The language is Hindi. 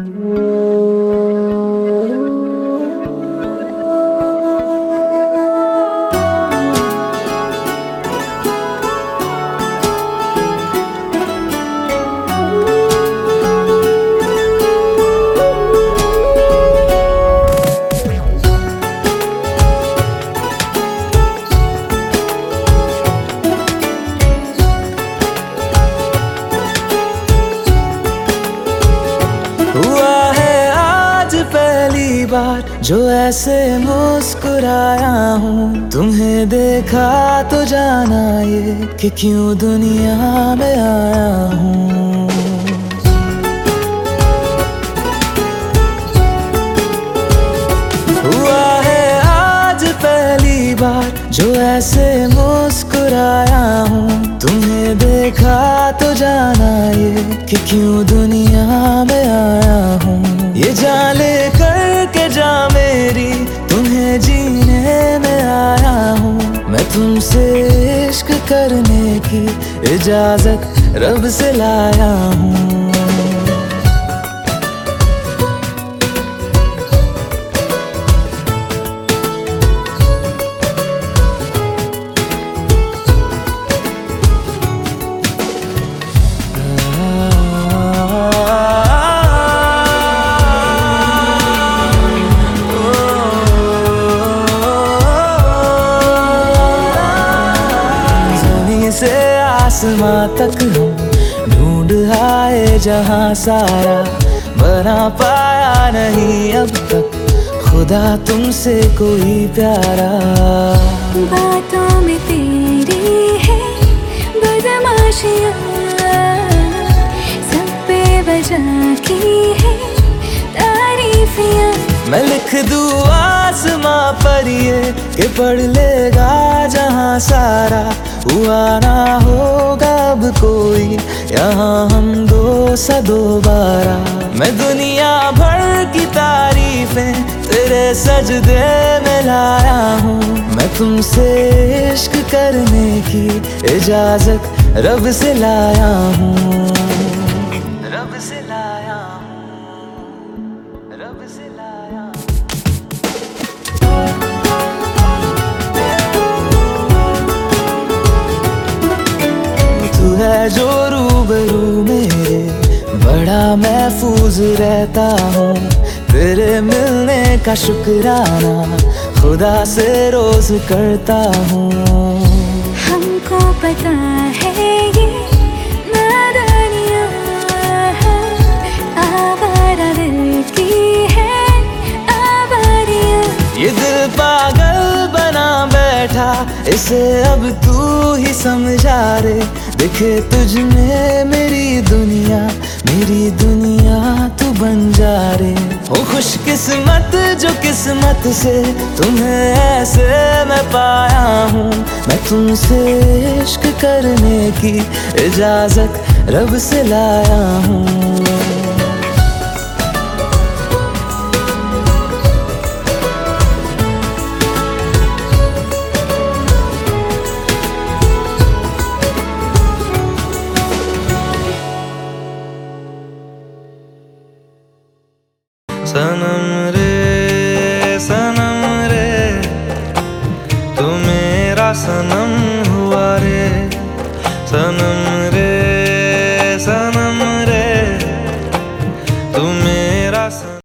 हुआ पहली बार जो ऐसे मुस्कुराया हूँ। तुम्हें देखा तो जाना ये कि क्यों दुनिया में आया हूँ। हुआ है आज पहली बार जो ऐसे मुस्कुराया हूँ। तुम्हें देखा तो जाना ये कि क्यों दुनिया में आया हूँ। ये कर के मेरी तुम्हें जीने में आया हूँ। मैं तुमसे इश्क करने की इजाज़त रब से लाया हूँ। आसमां तक हम ढूंढ आए जहाँ सारा बना पाया नहीं अब तक। खुदा तुमसे कोई प्यारा। बातों में तेरी है बदमाशियाँ सब पे वजह की है तारीफियाँ। मैं लिख दूँ आसमां पर ये कि पढ़ लेगा जहाँ सारा हुआ ना होगा अब कोई। यहाँ हम दो सा दोबारा मैं दुनिया भर की तारीफें तेरे सजदे में लाया हूँ। मैं तुमसे इश्क करने की इजाज़त रब से लाया हूँ। रब से लाया हूँ। रब से लाया जो रूबरू मेरे, बड़ा महफूज रहता हूँ। तेरे मिलने का शुक्राना खुदा से रोज करता हूँ। हमको पता है ये इसे अब तू ही समझा रे। दिखे तुझ में मेरी दुनिया मेरी दुनिया तू बन जा रे। हो खुश किस्मत जो किस्मत से तुम्हें ऐसे मैं पाया हूँ। मैं तुमसे इश्क करने की इजाज़त रब से लाया हूँ। Sanam